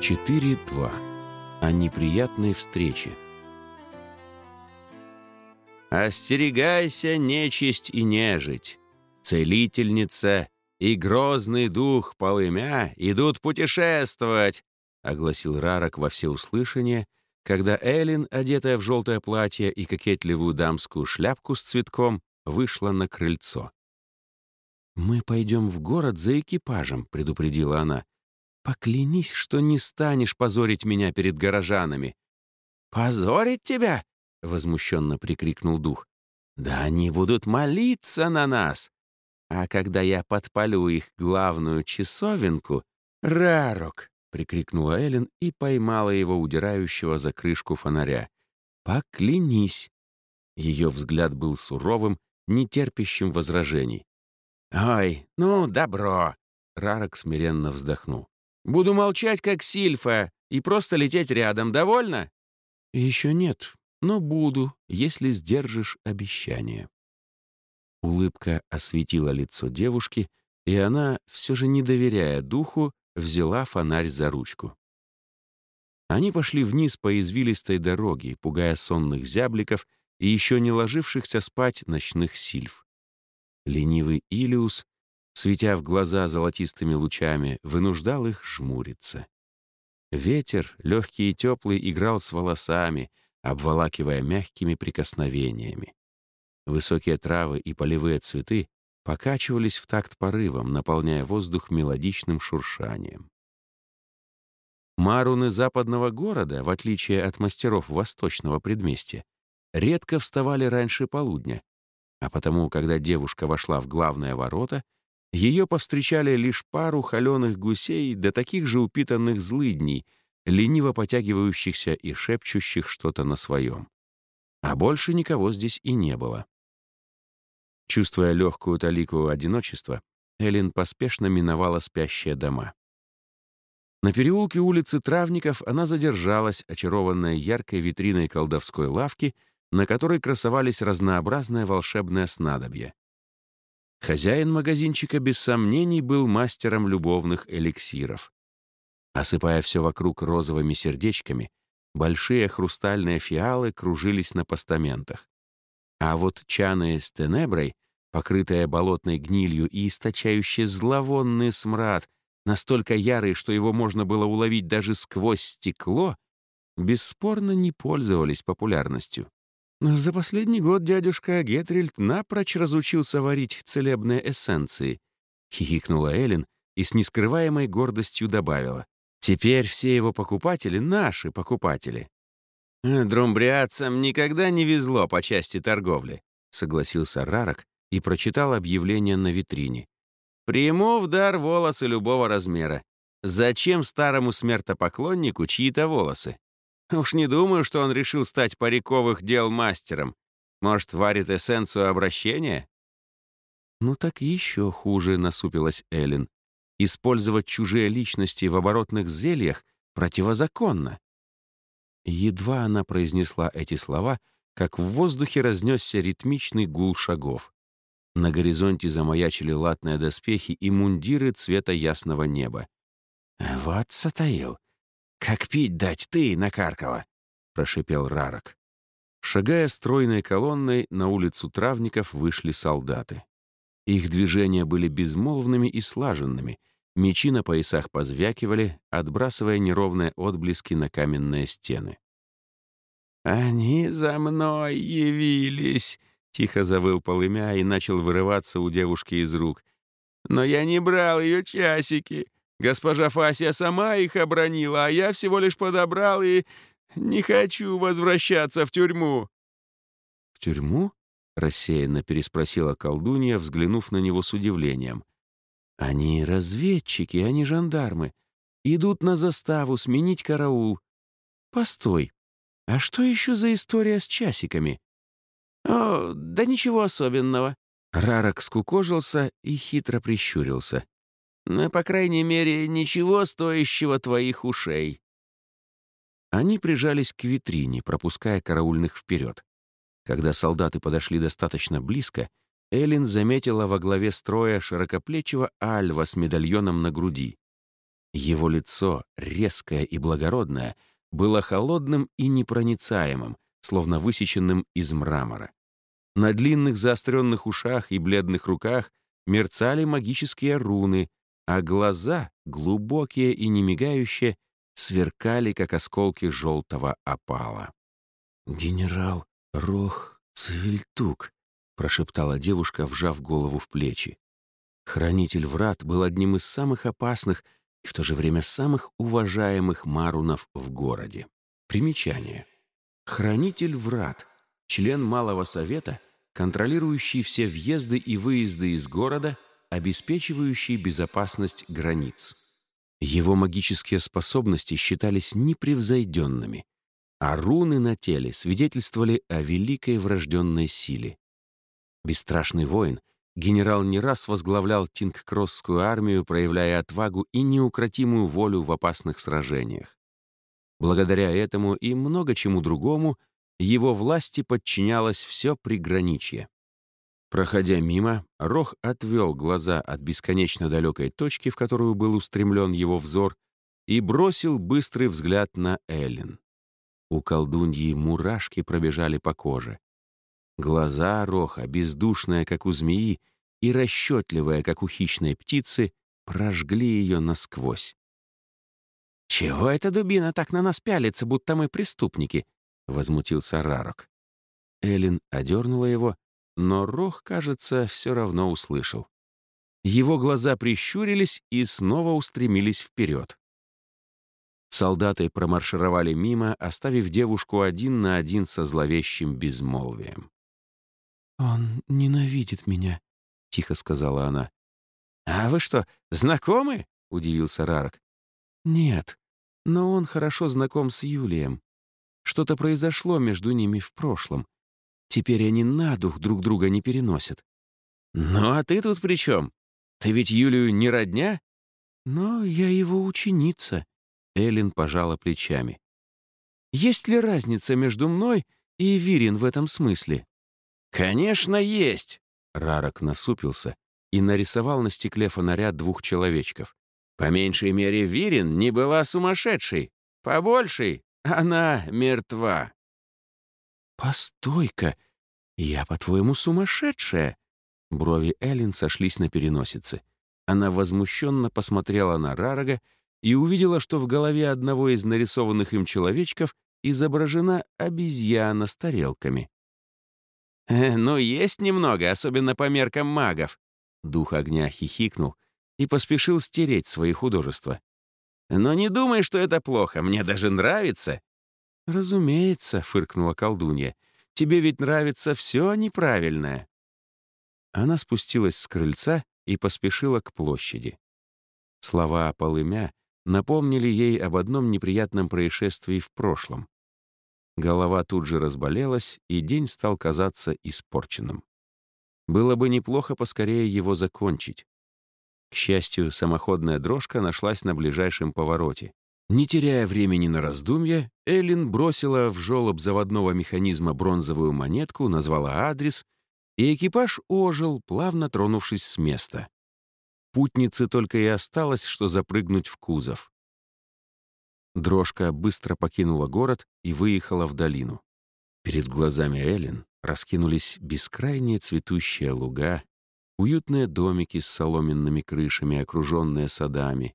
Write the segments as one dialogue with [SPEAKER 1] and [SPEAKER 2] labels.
[SPEAKER 1] 4.2. О неприятной встрече. «Остерегайся, нечисть и нежить! Целительница и грозный дух полымя идут путешествовать!» — огласил Рарок во всеуслышание, когда Эллин, одетая в желтое платье и кокетливую дамскую шляпку с цветком, вышла на крыльцо. «Мы пойдем в город за экипажем», — предупредила она. Поклянись, что не станешь позорить меня перед горожанами. «Позорить тебя?» — возмущенно прикрикнул дух. «Да они будут молиться на нас. А когда я подпалю их главную часовенку, Рарок!» — прикрикнула Эллен и поймала его удирающего за крышку фонаря. «Поклянись!» Ее взгляд был суровым, нетерпящим возражений. «Ой, ну, добро!» — Рарок смиренно вздохнул. Буду молчать, как сильфа, и просто лететь рядом. Довольно?» «Еще нет, но буду, если сдержишь обещание». Улыбка осветила лицо девушки, и она, все же не доверяя духу, взяла фонарь за ручку. Они пошли вниз по извилистой дороге, пугая сонных зябликов и еще не ложившихся спать ночных сильф. Ленивый Илиус светя в глаза золотистыми лучами, вынуждал их жмуриться. Ветер, легкий и теплый, играл с волосами, обволакивая мягкими прикосновениями. Высокие травы и полевые цветы покачивались в такт порывом, наполняя воздух мелодичным шуршанием. Маруны западного города, в отличие от мастеров восточного предместья, редко вставали раньше полудня, а потому, когда девушка вошла в главные ворота, ее повстречали лишь пару холеных гусей да таких же упитанных злыдней, лениво потягивающихся и шепчущих что-то на своем. А больше никого здесь и не было. Чувствуя легкую талику одиночества, Эллен поспешно миновала спящие дома. На переулке улицы Травников она задержалась, очарованная яркой витриной колдовской лавки, на которой красовались разнообразные волшебные снадобья. Хозяин магазинчика без сомнений был мастером любовных эликсиров. Осыпая все вокруг розовыми сердечками, большие хрустальные фиалы кружились на постаментах. А вот чаны с тенеброй, покрытая болотной гнилью и источающие зловонный смрад, настолько ярый, что его можно было уловить даже сквозь стекло, бесспорно не пользовались популярностью. За последний год дядюшка Гетрильд напрочь разучился варить целебные эссенции, хихикнула Эллен и с нескрываемой гордостью добавила. Теперь все его покупатели — наши покупатели. «Друмбриадцам никогда не везло по части торговли», — согласился Рарок и прочитал объявление на витрине. «Приму в дар волосы любого размера. Зачем старому смертопоклоннику чьи-то волосы? Уж не думаю, что он решил стать париковых дел мастером. Может, варит эссенцию обращения? Ну так еще хуже, насупилась Эллен. Использовать чужие личности в оборотных зельях противозаконно. Едва она произнесла эти слова, как в воздухе разнесся ритмичный гул шагов. На горизонте замаячили латные доспехи и мундиры цвета ясного неба. «Вот сатаил. «Как пить дать ты, накаркала!» — прошипел Рарок. Шагая стройной колонной, на улицу травников вышли солдаты. Их движения были безмолвными и слаженными, мечи на поясах позвякивали, отбрасывая неровные отблески на каменные стены. «Они за мной явились!» — тихо завыл полымя и начал вырываться у девушки из рук. «Но я не брал ее часики. Госпожа Фасия сама их обронила, а я всего лишь подобрал и не хочу возвращаться в тюрьму». «В тюрьму?» — рассеянно переспросила колдунья, взглянув на него с удивлением. «Они разведчики, они жандармы. Идут на заставу сменить караул. Постой, а что еще за история с часиками?» «О, да ничего особенного». Рарок скукожился и хитро прищурился. Но, по крайней мере, ничего стоящего твоих ушей». Они прижались к витрине, пропуская караульных вперед. Когда солдаты подошли достаточно близко, Эллин заметила во главе строя широкоплечего альва с медальоном на груди. Его лицо, резкое и благородное, было холодным и непроницаемым, словно высеченным из мрамора. На длинных заостренных ушах и бледных руках мерцали магические руны, а глаза, глубокие и немигающие, сверкали, как осколки желтого опала. «Генерал Рох Цивильтук», — прошептала девушка, вжав голову в плечи. Хранитель врат был одним из самых опасных и в то же время самых уважаемых марунов в городе. Примечание. Хранитель врат — член Малого Совета, контролирующий все въезды и выезды из города, обеспечивающий безопасность границ. Его магические способности считались непревзойденными, а руны на теле свидетельствовали о великой врожденной силе. Бесстрашный воин, генерал не раз возглавлял Тингкроссскую армию, проявляя отвагу и неукротимую волю в опасных сражениях. Благодаря этому и много чему другому его власти подчинялось все приграничье. Проходя мимо, Рох отвел глаза от бесконечно далекой точки, в которую был устремлен его взор, и бросил быстрый взгляд на Эллен. У колдуньи мурашки пробежали по коже. Глаза Роха, бездушные, как у змеи, и расчетливые, как у хищной птицы, прожгли ее насквозь. «Чего эта дубина так на нас пялится, будто мы преступники?» — возмутился Рарок. Эллен одернула его, но Рох, кажется, все равно услышал. Его глаза прищурились и снова устремились вперед. Солдаты промаршировали мимо, оставив девушку один на один со зловещим безмолвием. «Он ненавидит меня», — тихо сказала она. «А вы что, знакомы?» — удивился Рарок. «Нет, но он хорошо знаком с Юлием. Что-то произошло между ними в прошлом. Теперь они на дух друг друга не переносят. «Ну а ты тут при чем? Ты ведь Юлию не родня?» «Но я его ученица», — Эллен пожала плечами. «Есть ли разница между мной и Вирин в этом смысле?» «Конечно, есть!» Рарок насупился и нарисовал на стекле фонаря двух человечков. По меньшей мере, Вирин не была сумасшедшей. По большей она мертва. «Постой-ка! Я, по-твоему, сумасшедшая?» Брови Эллен сошлись на переносице. Она возмущенно посмотрела на Рарага и увидела, что в голове одного из нарисованных им человечков изображена обезьяна с тарелками. «Э, «Ну, есть немного, особенно по меркам магов», — дух огня хихикнул и поспешил стереть свои художества. «Но не думай, что это плохо, мне даже нравится. «Разумеется», — фыркнула колдунья, — «тебе ведь нравится все неправильное». Она спустилась с крыльца и поспешила к площади. Слова полымя напомнили ей об одном неприятном происшествии в прошлом. Голова тут же разболелась, и день стал казаться испорченным. Было бы неплохо поскорее его закончить. К счастью, самоходная дрожка нашлась на ближайшем повороте. Не теряя времени на раздумья, Эллин бросила в жёлоб заводного механизма бронзовую монетку, назвала адрес, и экипаж ожил, плавно тронувшись с места. Путнице только и осталось, что запрыгнуть в кузов. Дрожка быстро покинула город и выехала в долину. Перед глазами Эллен раскинулись бескрайние цветущие луга, уютные домики с соломенными крышами, окруженные садами,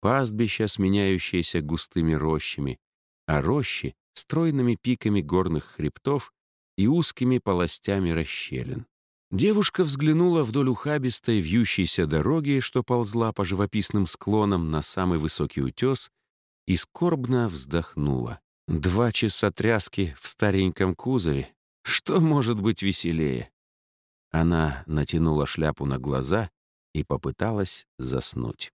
[SPEAKER 1] пастбища, сменяющиеся густыми рощами, а рощи — стройными пиками горных хребтов и узкими полостями расщелин. Девушка взглянула вдоль ухабистой вьющейся дороги, что ползла по живописным склонам на самый высокий утес, и скорбно вздохнула. Два часа тряски в стареньком кузове. Что может быть веселее? Она натянула шляпу на глаза и попыталась заснуть.